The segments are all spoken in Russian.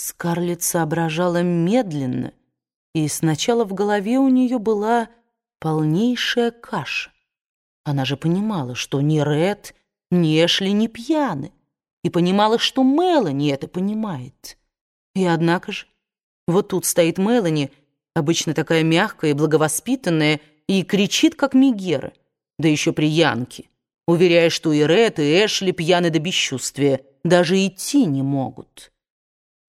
Скарлетт соображала медленно, и сначала в голове у нее была полнейшая каша. Она же понимала, что ни Ред, ни Эшли не пьяны, и понимала, что Мелани это понимает. И однако же, вот тут стоит Мелани, обычно такая мягкая и благовоспитанная, и кричит, как Мегера, да еще при Янке, уверяя, что и Ред, и Эшли пьяны до бесчувствия, даже идти не могут.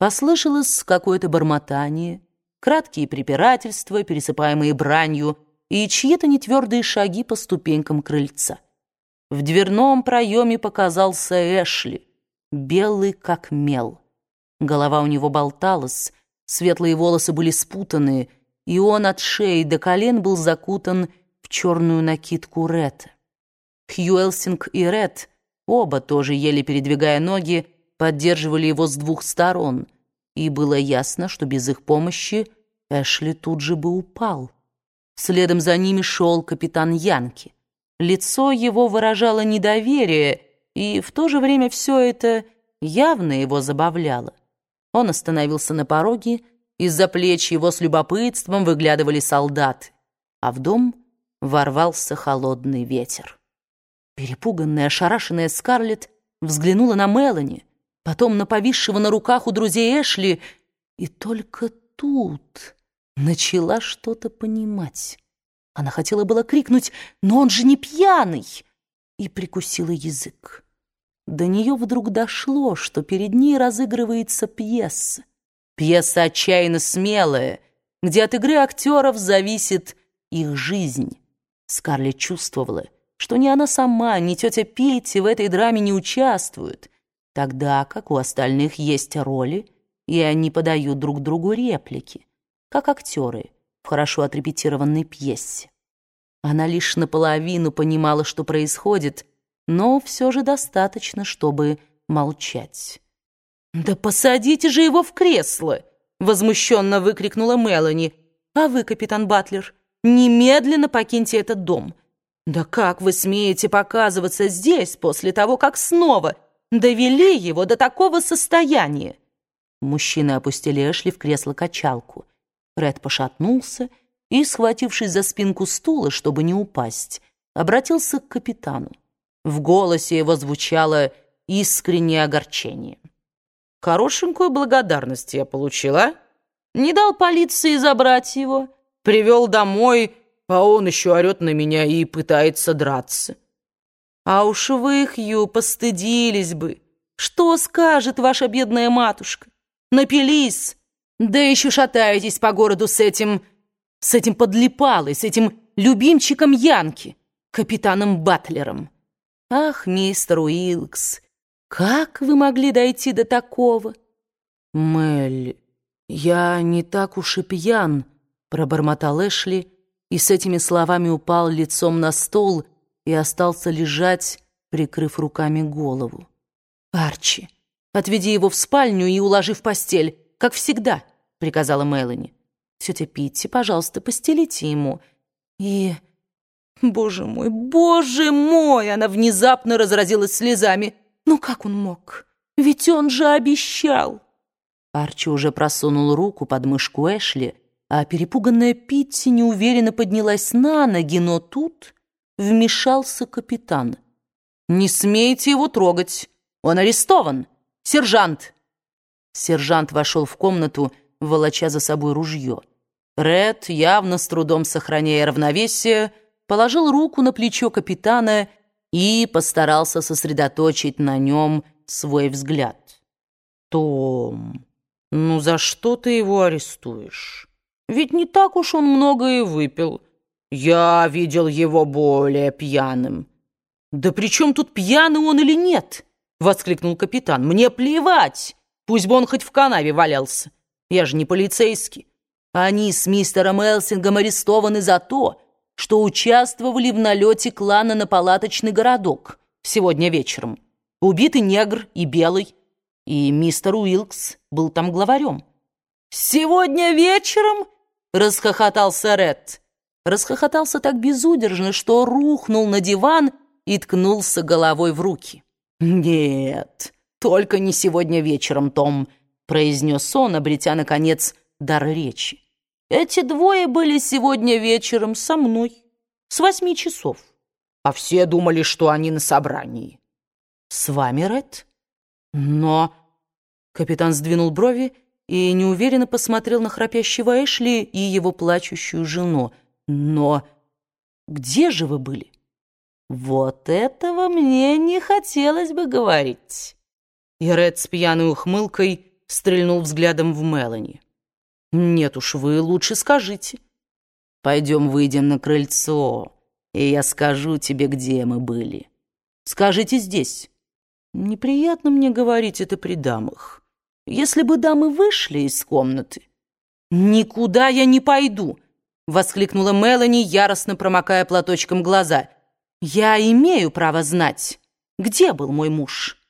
Послышалось какое-то бормотание, краткие препирательства, пересыпаемые бранью, и чьи-то нетвердые шаги по ступенькам крыльца. В дверном проеме показался Эшли, белый как мел. Голова у него болталась, светлые волосы были спутаны, и он от шеи до колен был закутан в черную накидку Ретта. Хью Элсинг и Ред, оба тоже еле передвигая ноги, поддерживали его с двух сторон, и было ясно, что без их помощи Эшли тут же бы упал. Следом за ними шел капитан Янки. Лицо его выражало недоверие, и в то же время все это явно его забавляло. Он остановился на пороге, из-за плеч его с любопытством выглядывали солдаты, а в дом ворвался холодный ветер. Перепуганная, ошарашенная Скарлетт взглянула на Мелани, потом на повисшего на руках у друзей Эшли, и только тут начала что-то понимать. Она хотела было крикнуть «Но он же не пьяный!» и прикусила язык. До нее вдруг дошло, что перед ней разыгрывается пьеса. Пьеса отчаянно смелая, где от игры актеров зависит их жизнь. Скарлетт чувствовала, что ни она сама, ни тетя Питти в этой драме не участвуют, тогда как у остальных есть роли, и они подают друг другу реплики, как актеры в хорошо отрепетированной пьесе. Она лишь наполовину понимала, что происходит, но все же достаточно, чтобы молчать. «Да посадите же его в кресло!» — возмущенно выкрикнула Мелани. «А вы, капитан Батлер, немедленно покиньте этот дом. Да как вы смеете показываться здесь после того, как снова довели его до такого состояния?» Мужчины опустили Эшли в кресло-качалку. Ред пошатнулся и, схватившись за спинку стула, чтобы не упасть, обратился к капитану. В голосе его звучало искреннее огорчение. «Хорошенькую благодарность я получила. Не дал полиции забрать его, привел домой, а он еще орет на меня и пытается драться. А уж вы, Хью, постыдились бы. Что скажет ваша бедная матушка? Напились, да еще шатаетесь по городу с этим... с этим подлипалой, с этим любимчиком Янки, капитаном Батлером». «Ах, мистер Уилкс, как вы могли дойти до такого?» «Мелли, я не так уж и пьян», — пробормотал Эшли, и с этими словами упал лицом на стол и остался лежать, прикрыв руками голову. «Арчи, отведи его в спальню и уложи в постель, как всегда», — приказала Мелани. «Тетя Питти, пожалуйста, постелите ему. И...» Боже мой, боже мой! Она внезапно разразилась слезами. Ну как он мог? Ведь он же обещал. Арчи уже просунул руку под мышку Эшли, а перепуганная Питти неуверенно поднялась на ноги, но тут вмешался капитан. «Не смейте его трогать! Он арестован! Сержант!» Сержант вошел в комнату, волоча за собой ружье. Ред, явно с трудом сохраняя равновесие, положил руку на плечо капитана и постарался сосредоточить на нем свой взгляд. «Том, ну за что ты его арестуешь? Ведь не так уж он много и выпил. Я видел его более пьяным». «Да при чем тут пьяный он или нет?» — воскликнул капитан. «Мне плевать! Пусть бы он хоть в канаве валялся. Я же не полицейский. Они с мистером Элсингом арестованы за то, что участвовали в налете клана на палаточный городок сегодня вечером. Убиты негр и белый, и мистер Уилкс был там главарем. «Сегодня вечером?» — расхохотался Ред. Расхохотался так безудержно, что рухнул на диван и ткнулся головой в руки. «Нет, только не сегодня вечером, Том», — произнес он, обретя, наконец, дар речи. «Эти двое были сегодня вечером со мной, с восьми часов, а все думали, что они на собрании». «С вами, Ред?» «Но...» Капитан сдвинул брови и неуверенно посмотрел на храпящего Эшли и его плачущую жену. «Но где же вы были?» «Вот этого мне не хотелось бы говорить». И Ред с пьяной ухмылкой стрельнул взглядом в Мелани. «Нет уж, вы лучше скажите. Пойдем выйдем на крыльцо, и я скажу тебе, где мы были. Скажите здесь. Неприятно мне говорить это при дамах. Если бы дамы вышли из комнаты...» «Никуда я не пойду!» — воскликнула Мелани, яростно промокая платочком глаза. «Я имею право знать, где был мой муж».